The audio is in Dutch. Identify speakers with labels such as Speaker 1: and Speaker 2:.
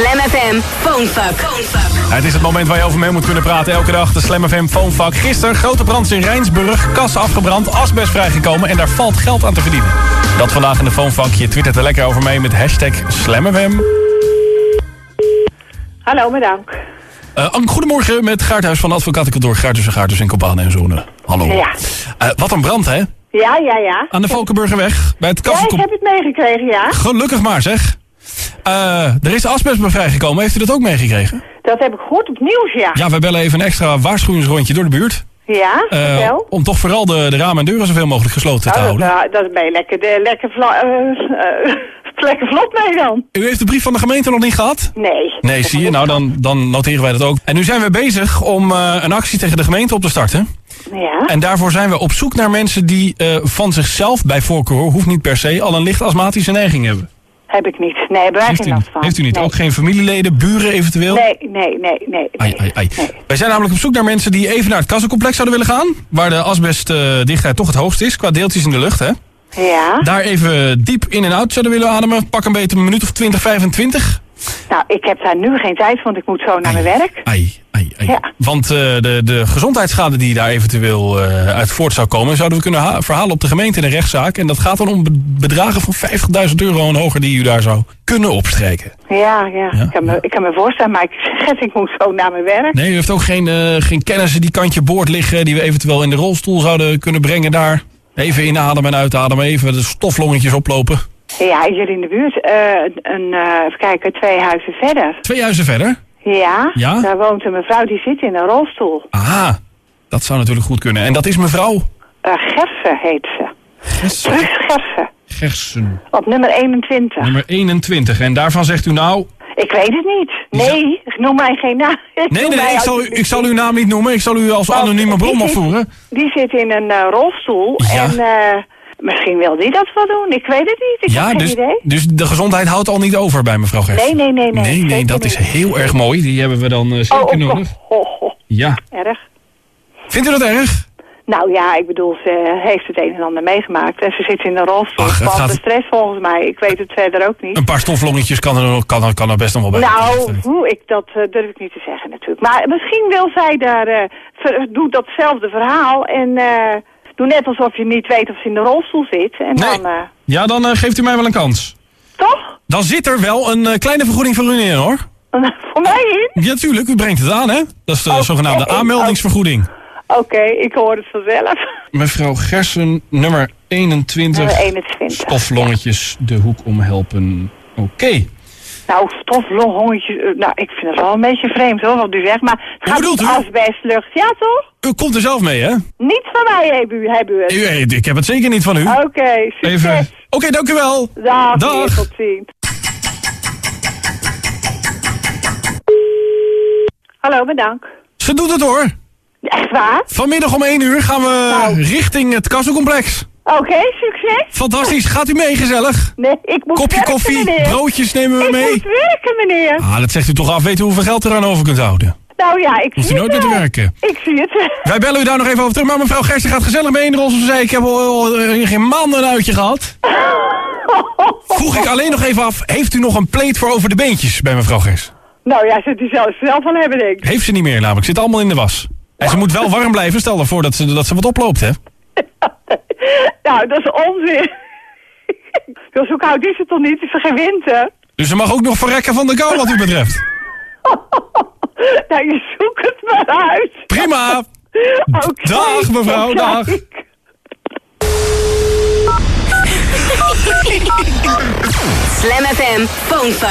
Speaker 1: Slam FM Phonefuck.
Speaker 2: Het is het moment waar je over mee moet kunnen praten. Elke dag de Slam FM Phonefuck. Gisteren grote brand in Rijnsburg. Kassen afgebrand, asbest vrijgekomen en daar valt geld aan te verdienen. Dat vandaag in de Phonefuck. Je twittert er lekker over mee met hashtag SlamFM.
Speaker 3: Hallo, bedankt.
Speaker 2: Uh, goedemorgen met Gaarthuis van advocatenkantoor Gaarthuis en Gaarthuis en Kopane en Zone. Hallo.
Speaker 3: Ja.
Speaker 2: Uh, wat een brand, hè?
Speaker 3: Ja, ja, ja.
Speaker 2: Aan de Valkenburgerweg bij het
Speaker 3: Ja, ik heb het meegekregen, ja.
Speaker 2: Gelukkig maar, zeg. Uh, er is asbest bij vrijgekomen. Heeft u dat ook meegekregen?
Speaker 3: Dat heb ik gehoord op nieuws, ja.
Speaker 2: Ja, we bellen even een extra waarschuwingsrondje door de buurt.
Speaker 3: Ja,
Speaker 2: Uh,
Speaker 3: vertel.
Speaker 2: om toch vooral de, de ramen en deuren zoveel mogelijk gesloten te
Speaker 3: Oh,
Speaker 2: houden.
Speaker 3: dat, dat ben je lekker, de, lekker, vla, eh, eh, lekker vlot mee dan.
Speaker 2: U heeft de brief van de gemeente nog niet gehad?
Speaker 3: Nee.
Speaker 2: Nee, zie je. Nou, dan, dan noteren wij dat ook. En nu zijn we bezig om uh, een actie tegen de gemeente op te starten.
Speaker 3: Ja.
Speaker 2: En daarvoor zijn we op zoek naar mensen die van zichzelf, bij voorkeur, hoeft niet per se, al een licht astmatische neiging hebben.
Speaker 3: Heb ik niet. Nee, hebben wij geen last van.
Speaker 2: heeft u niet?
Speaker 3: Nee.
Speaker 2: Ook geen familieleden, buren eventueel?
Speaker 3: Nee, nee, nee, nee.
Speaker 2: Ai, ai, ai.
Speaker 3: nee.
Speaker 2: Wij zijn namelijk op zoek naar mensen die even naar het kassencomplex zouden willen gaan. Waar de asbestdichtheid toch het hoogst is, qua deeltjes in de lucht. Hè?
Speaker 3: Ja.
Speaker 2: Daar even diep in en uit zouden willen ademen. Pak een beetje een minuut of 20, 25.
Speaker 3: Nou, ik heb daar nu geen tijd, want ik moet zo naar mijn werk.
Speaker 2: Ai.
Speaker 3: Ja.
Speaker 2: Want uh, de, de gezondheidsschade die daar eventueel uh, uit voort zou komen... zouden we kunnen verhalen op de gemeente in een rechtszaak. En dat gaat dan om bedragen van 50.000 euro en hoger... die u daar zou kunnen opstrijken.
Speaker 3: Ja, ja.
Speaker 2: Ja?
Speaker 3: Ik, kan me, ik kan me voorstellen, maar ik zeg, ik moet zo naar mijn werk.
Speaker 2: Nee, u heeft ook geen, uh, geen kennissen die kantje boord liggen... die we eventueel in de rolstoel zouden kunnen brengen daar. Even inademen en uitademen, even de stoflongetjes oplopen.
Speaker 3: Ja, hier in de buurt. Een, even kijken, twee huizen verder.
Speaker 2: Twee huizen verder?
Speaker 3: Ja,
Speaker 2: Ja?
Speaker 3: daar woont een mevrouw die zit in een rolstoel.
Speaker 2: Aha, dat zou natuurlijk goed kunnen. En dat is mevrouw
Speaker 3: Uh, Gersen heet ze.
Speaker 2: Gersen.
Speaker 3: Truus Gersen.
Speaker 2: Gersen.
Speaker 3: Op nummer 21.
Speaker 2: Nummer 21. En daarvan zegt u nou...
Speaker 3: Ik weet het niet. Nee, noem mij geen naam. Ik
Speaker 2: Nee, nee, nee ik, zal u, ik zal uw naam niet noemen. Ik zal u als anonieme bron opvoeren.
Speaker 3: Die zit in een uh, rolstoel.
Speaker 2: Ja.
Speaker 3: En uh, misschien wil die dat wel doen. Ik weet het niet. Ik heb
Speaker 2: Ja,
Speaker 3: geen
Speaker 2: dus,
Speaker 3: idee.
Speaker 2: dus de gezondheid houdt al niet over bij mevrouw Gersen.
Speaker 3: Nee, nee, nee, nee.
Speaker 2: Nee, dat is heel erg mooi. Die hebben we dan eh, zeker
Speaker 3: Oh, oh,
Speaker 2: nodig.
Speaker 3: oh,
Speaker 2: Ja.
Speaker 3: erg.
Speaker 2: Vindt u dat erg?
Speaker 3: Nou ja, ik bedoel, ze heeft het een en ander meegemaakt. En ze zit in een rolstoel
Speaker 2: Ach, het
Speaker 3: van
Speaker 2: gaat-
Speaker 3: de stress volgens mij. Ik weet het verder ook niet.
Speaker 2: Een paar stoflongetjes kan er, kan kan er best nog wel bij.
Speaker 3: Nou, hoe ik dat eh, durf ik niet te zeggen natuurlijk. Maar misschien wil zij daar, ver- doet datzelfde verhaal en doe net alsof je niet weet of ze in de rolstoel zit. En
Speaker 2: Nee.
Speaker 3: dan, eh,
Speaker 2: Ja, dan eh, geeft u mij wel een kans.
Speaker 3: toch?
Speaker 2: Dan zit er wel een eh, kleine vergoeding voor u in, hoor.
Speaker 3: Voor mij in?
Speaker 2: Ja, tuurlijk. U brengt het aan, hè? Dat is de zogenaamde aanmeldingsvergoeding.
Speaker 3: Oké, ik hoor het vanzelf.
Speaker 2: Mevrouw Gersen, nummer 21.
Speaker 3: Nummer 21.
Speaker 2: Stoflongetjes de hoek omhelpen. Oké.
Speaker 3: Nou, stoflongetjes, nou, ik vind het wel een beetje vreemd hoor, wat u zegt. Maar het gaat
Speaker 2: bedoelt
Speaker 3: om
Speaker 2: u?
Speaker 3: asbestlucht, ja toch?
Speaker 2: U komt er zelf mee, hè?
Speaker 3: Niet van mij hebben u, hebben u het.
Speaker 2: U, eh, ik heb het zeker niet van u.
Speaker 3: Oké, succes.
Speaker 2: Even. Oké, dank u wel.
Speaker 3: Dag,
Speaker 2: Dag.
Speaker 3: tot ziens. Hallo, bedankt.
Speaker 2: Ze doet het hoor.
Speaker 3: Echt waar?
Speaker 2: Vanmiddag om 1 uur gaan we
Speaker 3: Nou.
Speaker 2: richting het kassencomplex.
Speaker 3: Oké, succes.
Speaker 2: Fantastisch. Gaat u mee gezellig?
Speaker 3: Nee, ik moet
Speaker 2: Kopje
Speaker 3: werken,
Speaker 2: koffie,
Speaker 3: meneer.
Speaker 2: broodjes nemen we
Speaker 3: Ik
Speaker 2: mee.
Speaker 3: moet werken, meneer.
Speaker 2: Ah, dat zegt u toch af. Weet u hoeveel geld er aan over kunt houden?
Speaker 3: Nou ja, ik
Speaker 2: Hoeft u
Speaker 3: zie
Speaker 2: nooit
Speaker 3: het
Speaker 2: meer te werken.
Speaker 3: Ik zie het.
Speaker 2: Wij bellen u daar nog even over terug. Maar mevrouw Gersten gaat gezellig mee in de rol. Ze zei, ik heb al, geen maanden een uitje gehad. Vroeg ik alleen nog even af. Heeft u nog een pleet voor over de beentjes bij mevrouw Gersten?
Speaker 3: nou ja, ze die zelf, zelf van hebben, denk ik.
Speaker 2: Heeft ze niet meer namelijk. Zit allemaal in de was. En ze moet wel warm blijven. Stel ervoor dat ze, dat ze wat oploopt, hè?
Speaker 3: nou, dat is onzin. Zo koud is het toch niet? Het is er geen winter?
Speaker 2: Dus ze mag ook nog verrekken van de kou wat u betreft.
Speaker 3: Nou, je zoekt het maar uit.
Speaker 2: Prima.
Speaker 3: Oké,
Speaker 2: Dag, mevrouw, dag.
Speaker 1: Slam FM Phonefuck.